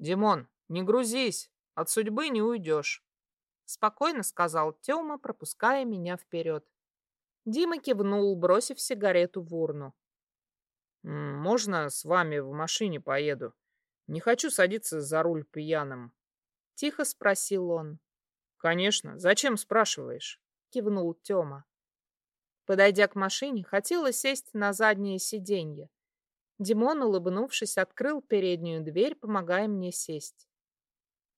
«Димон, не грузись, от судьбы не уйдешь», — спокойно сказал Тёма, пропуская меня вперед. Дима кивнул, бросив сигарету в урну. «Можно с вами в машине поеду? Не хочу садиться за руль пьяным». Тихо спросил он. «Конечно. Зачем спрашиваешь?» Кивнул Тёма. Подойдя к машине, хотела сесть на заднее сиденье. Димон, улыбнувшись, открыл переднюю дверь, помогая мне сесть.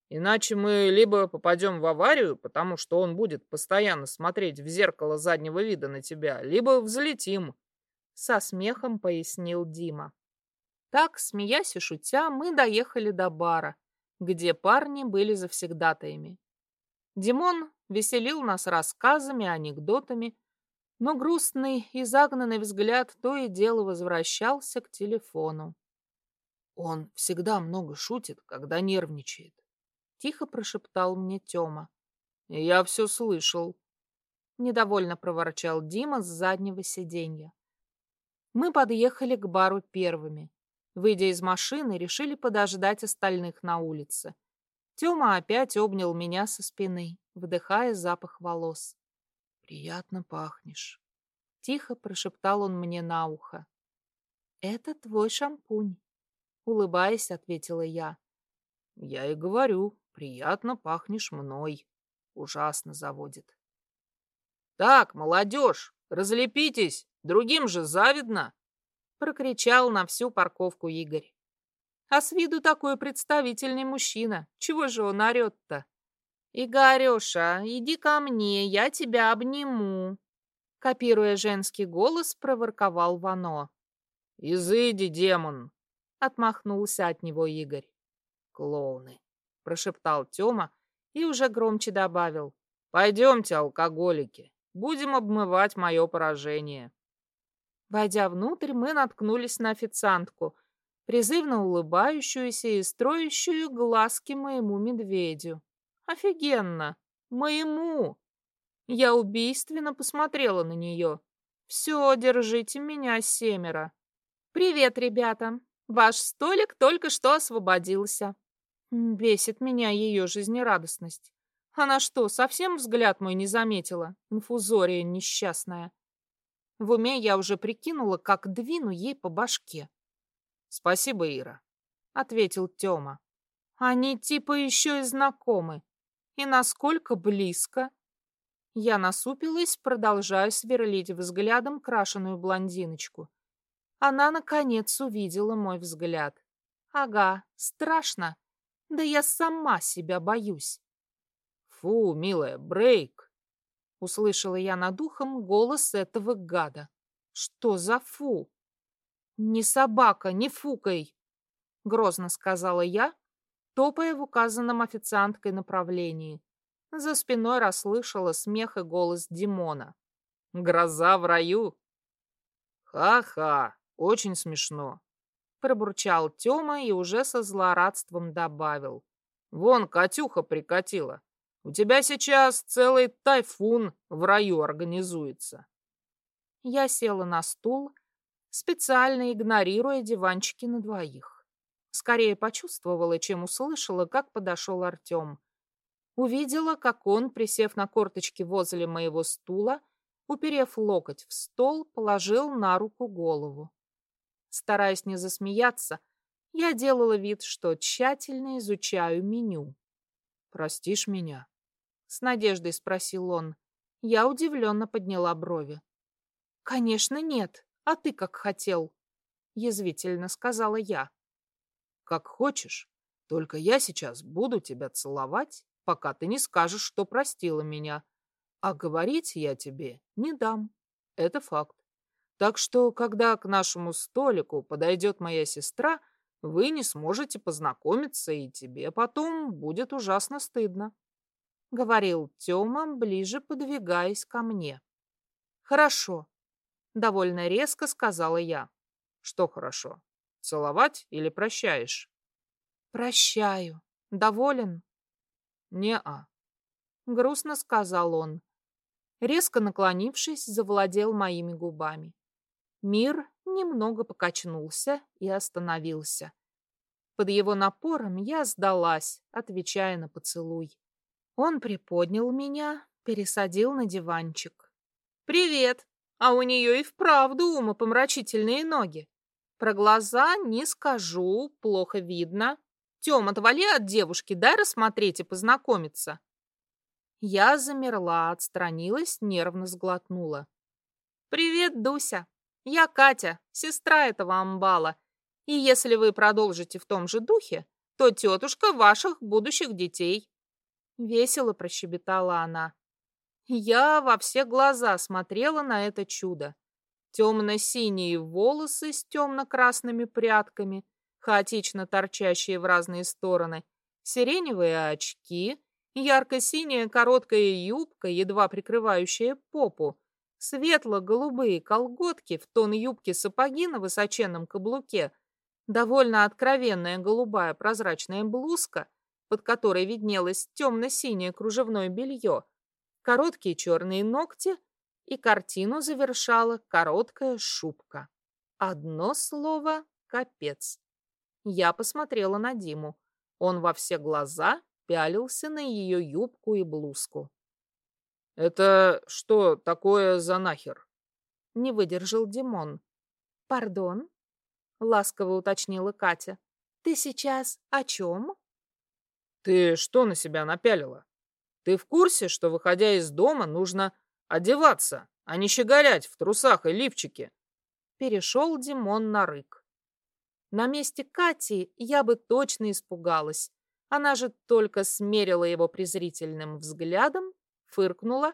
Иначе мы либо попадем в аварию, потому что он будет постоянно смотреть в зеркало заднего вида на тебя, либо взлетим. Со смехом пояснил Дима. Так, смеясь и шутя, мы доехали до бара, где парни были завсегдатаями. Димон веселил нас рассказами, анекдотами, но грустный и загнанный взгляд то и дело возвращался к телефону. Он всегда много шутит, когда нервничает. Тихо прошептал мне Тёма. Я все слышал. Недовольно проворчал Дима с заднего сиденья. Мы подъехали к бару первыми. Выйдя из машины, решили подождать остальных на улице. Тёма опять обнял меня со спины, вдыхая запах волос. «Приятно пахнешь», — тихо прошептал он мне на ухо. «Это твой шампунь», — улыбаясь, ответила я. «Я и говорю, приятно пахнешь мной. Ужасно заводит». «Так, молодежь, разлепитесь, другим же завидно!» — прокричал на всю парковку Игорь. «А с виду такой представительный мужчина. Чего же он орет-то?» «Игорюша, иди ко мне, я тебя обниму!» Копируя женский голос, проворковал Вано. «Изыди, демон!» — отмахнулся от него Игорь. «Клоуны!» — прошептал Тёма и уже громче добавил. «Пойдемте, алкоголики, будем обмывать мое поражение!» Войдя внутрь, мы наткнулись на официантку, призывно улыбающуюся и строящую глазки моему медведю. Офигенно! Моему! Я убийственно посмотрела на нее. Все, держите меня, семеро. Привет, ребята. Ваш столик только что освободился. Бесит меня ее жизнерадостность. Она что, совсем взгляд мой не заметила? Инфузория несчастная. В уме я уже прикинула, как двину ей по башке. «Спасибо, Ира», — ответил Тёма. «Они типа еще и знакомы. И насколько близко? Я насупилась, продолжая сверлить взглядом крашеную блондиночку. Она, наконец, увидела мой взгляд. Ага, страшно. Да я сама себя боюсь. Фу, милая, брейк. Услышала я над ухом голос этого гада. Что за фу? Не собака, не фукай, грозно сказала я, топая в указанном официанткой направлении. За спиной расслышала смех и голос Димона. «Гроза в раю!» «Ха-ха, очень смешно!» Пробурчал Тёма и уже со злорадством добавил. «Вон, Катюха прикатила. У тебя сейчас целый тайфун в раю организуется». Я села на стул, специально игнорируя диванчики на двоих. Скорее почувствовала, чем услышала, как подошел Артем. Увидела, как он, присев на корточки возле моего стула, уперев локоть в стол, положил на руку голову. Стараясь не засмеяться, я делала вид, что тщательно изучаю меню. «Простишь меня?» — с надеждой спросил он. Я удивленно подняла брови. «Конечно нет, а ты как хотел», — язвительно сказала я. Как хочешь. Только я сейчас буду тебя целовать, пока ты не скажешь, что простила меня. А говорить я тебе не дам. Это факт. Так что, когда к нашему столику подойдет моя сестра, вы не сможете познакомиться, и тебе потом будет ужасно стыдно», — говорил Тёма, ближе подвигаясь ко мне. «Хорошо», — довольно резко сказала я. «Что хорошо? Целовать или прощаешь?» «Прощаю. Доволен?» «Не-а», — грустно сказал он. Резко наклонившись, завладел моими губами. Мир немного покачнулся и остановился. Под его напором я сдалась, отвечая на поцелуй. Он приподнял меня, пересадил на диванчик. «Привет! А у нее и вправду умопомрачительные ноги. Про глаза не скажу, плохо видно. Тём, отвали от девушки, дай рассмотреть и познакомиться». Я замерла, отстранилась, нервно сглотнула. «Привет, Дуся!» Я Катя, сестра этого амбала. И если вы продолжите в том же духе, то тетушка ваших будущих детей. Весело прощебетала она. Я во все глаза смотрела на это чудо. Темно-синие волосы с темно-красными прядками, хаотично торчащие в разные стороны, сиреневые очки, ярко-синяя короткая юбка, едва прикрывающая попу, Светло-голубые колготки в тон юбки сапоги на высоченном каблуке, довольно откровенная голубая прозрачная блузка, под которой виднелось темно-синее кружевное белье, короткие черные ногти и картину завершала короткая шубка. Одно слово — капец. Я посмотрела на Диму. Он во все глаза пялился на ее юбку и блузку. «Это что такое за нахер?» Не выдержал Димон. «Пардон?» — ласково уточнила Катя. «Ты сейчас о чем?» «Ты что на себя напялила? Ты в курсе, что, выходя из дома, нужно одеваться, а не щеголять в трусах и лифчике?» Перешел Димон на рык. На месте Кати я бы точно испугалась. Она же только смерила его презрительным взглядом фыркнула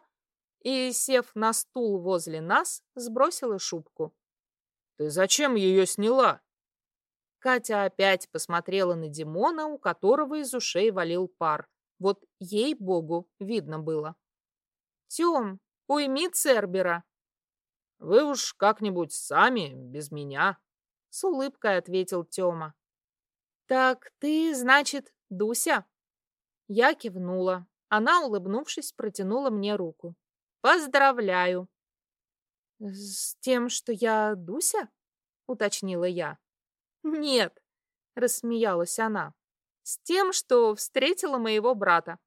и, сев на стул возле нас, сбросила шубку. «Ты зачем ее сняла?» Катя опять посмотрела на Димона, у которого из ушей валил пар. Вот ей-богу видно было. «Тем, уйми Цербера!» «Вы уж как-нибудь сами, без меня», — с улыбкой ответил Тёма. «Так ты, значит, Дуся?» Я кивнула. Она, улыбнувшись, протянула мне руку. «Поздравляю!» «С тем, что я Дуся?» — уточнила я. «Нет», — рассмеялась она, — «с тем, что встретила моего брата.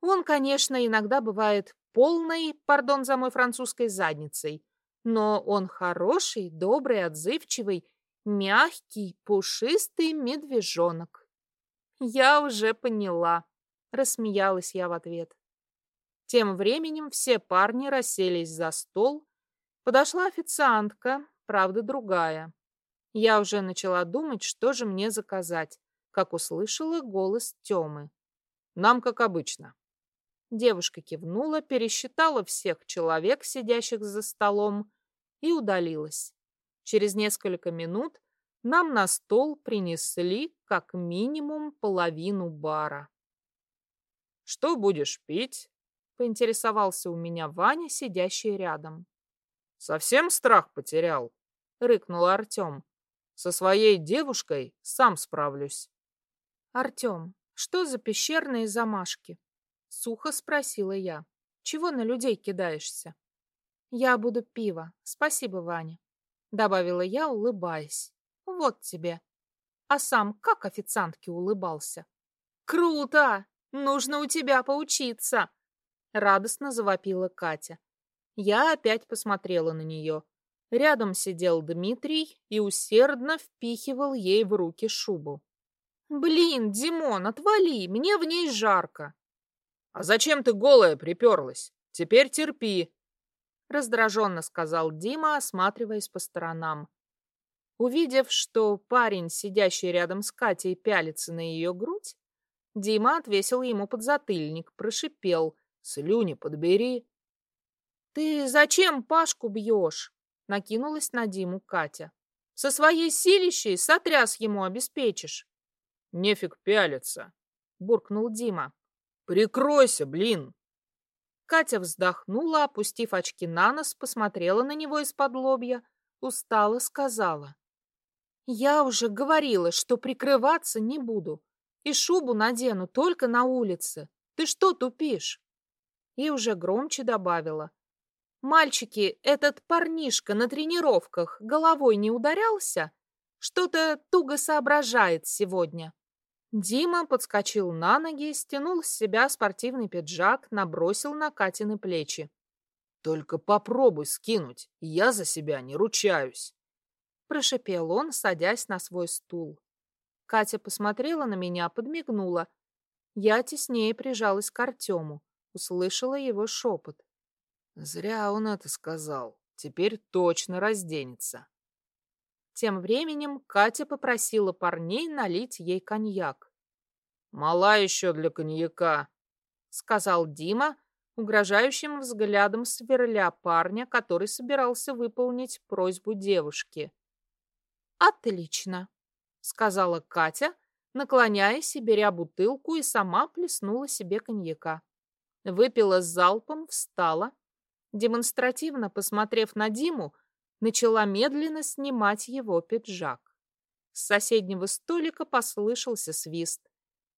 Он, конечно, иногда бывает полной, пардон за мой французской задницей, но он хороший, добрый, отзывчивый, мягкий, пушистый медвежонок». Я уже поняла. Рассмеялась я в ответ. Тем временем все парни расселись за стол. Подошла официантка, правда, другая. Я уже начала думать, что же мне заказать, как услышала голос Тёмы. «Нам, как обычно». Девушка кивнула, пересчитала всех человек, сидящих за столом, и удалилась. Через несколько минут нам на стол принесли как минимум половину бара. «Что будешь пить?» — поинтересовался у меня Ваня, сидящий рядом. «Совсем страх потерял?» — рыкнул Артем. «Со своей девушкой сам справлюсь». «Артем, что за пещерные замашки?» — сухо спросила я. «Чего на людей кидаешься?» «Я буду пиво. Спасибо, Ваня», — добавила я, улыбаясь. «Вот тебе». А сам как официантке улыбался. «Круто!» Нужно у тебя поучиться!» Радостно завопила Катя. Я опять посмотрела на нее. Рядом сидел Дмитрий и усердно впихивал ей в руки шубу. «Блин, Димон, отвали, мне в ней жарко!» «А зачем ты голая приперлась? Теперь терпи!» Раздраженно сказал Дима, осматриваясь по сторонам. Увидев, что парень, сидящий рядом с Катей, пялится на ее грудь, Дима отвесил ему подзатыльник, прошипел. «Слюни подбери». «Ты зачем Пашку бьешь?» Накинулась на Диму Катя. Со своей силищей сотряс ему обеспечишь. Нефиг пялиться, буркнул Дима. Прикройся, блин. Катя вздохнула, опустив очки на нос, посмотрела на него из-под лобья, устало сказала. Я уже говорила, что прикрываться не буду. И шубу надену только на улице. Ты что тупишь? И уже громче добавила. Мальчики, этот парнишка на тренировках головой не ударялся? Что-то туго соображает сегодня. Дима подскочил на ноги, стянул с себя спортивный пиджак, набросил на Катины плечи. «Только попробуй скинуть, я за себя не ручаюсь!» Прошипел он, садясь на свой стул. Катя посмотрела на меня, подмигнула. Я теснее прижалась к Артему, услышала его шепот. Зря он это сказал. Теперь точно разденется. Тем временем Катя попросила парней налить ей коньяк. «Мала еще для коньяка», — сказал Дима, угрожающим взглядом сверля парня, который собирался выполнить просьбу девушки. «Отлично», — сказала Катя, наклоняясь и беря бутылку, и сама плеснула себе коньяка. Выпила с залпом, встала, демонстративно посмотрев на Диму, начала медленно снимать его пиджак. С соседнего столика послышался свист.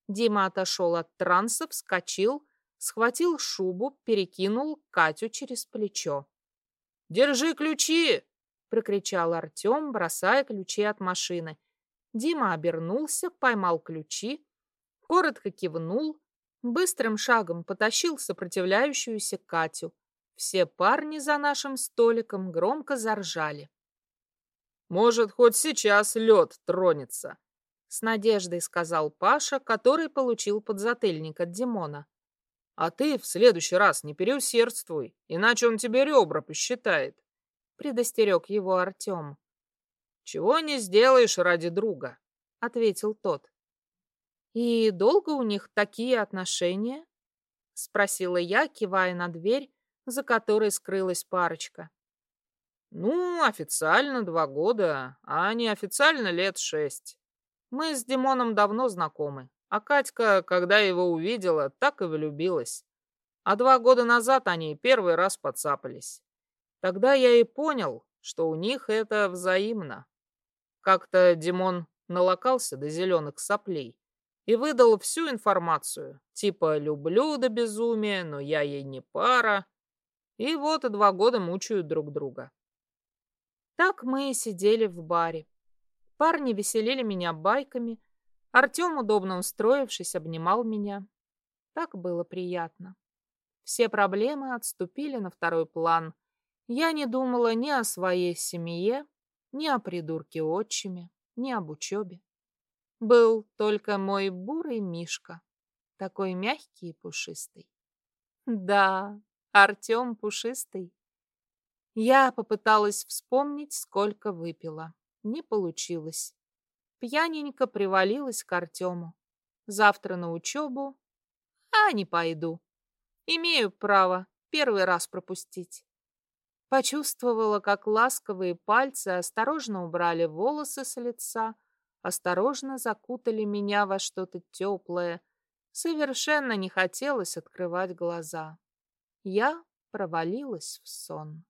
Дима отошел от транса, вскочил, схватил шубу, перекинул Катю через плечо. «Держи ключи!» — прокричал Артем, бросая ключи от машины. Дима обернулся, поймал ключи, коротко кивнул, быстрым шагом потащил сопротивляющуюся Катю. Все парни за нашим столиком громко заржали. «Может, хоть сейчас лед тронется», — с надеждой сказал Паша, который получил подзатыльник от Димона. «А ты в следующий раз не переусердствуй, иначе он тебе ребра посчитает», — предостерег его Артем. «Чего не сделаешь ради друга», — ответил тот. «И долго у них такие отношения?» — спросила я, кивая на дверь, за которой скрылась парочка. Ну, официально два года, а неофициально лет шесть. Мы с Димоном давно знакомы, а Катька, когда его увидела, так и влюбилась. А два года назад они первый раз подцапались. Тогда я и понял, что у них это взаимно. Как-то Димон налокался до зеленых соплей и выдал всю информацию, типа «люблю до безумия, но я ей не пара», и вот и два года мучают друг друга. Так мы и сидели в баре. Парни веселили меня байками. Артем, удобно устроившись, обнимал меня. Так было приятно. Все проблемы отступили на второй план. Я не думала ни о своей семье, ни о придурке-отчиме, ни об учебе. Был только мой бурый Мишка, такой мягкий и пушистый. Да, Артем пушистый. Я попыталась вспомнить, сколько выпила. Не получилось. Пьяненько привалилась к Артему. Завтра на учебу, а не пойду. Имею право первый раз пропустить. Почувствовала, как ласковые пальцы осторожно убрали волосы с лица, осторожно закутали меня во что-то теплое. Совершенно не хотелось открывать глаза. Я провалилась в сон.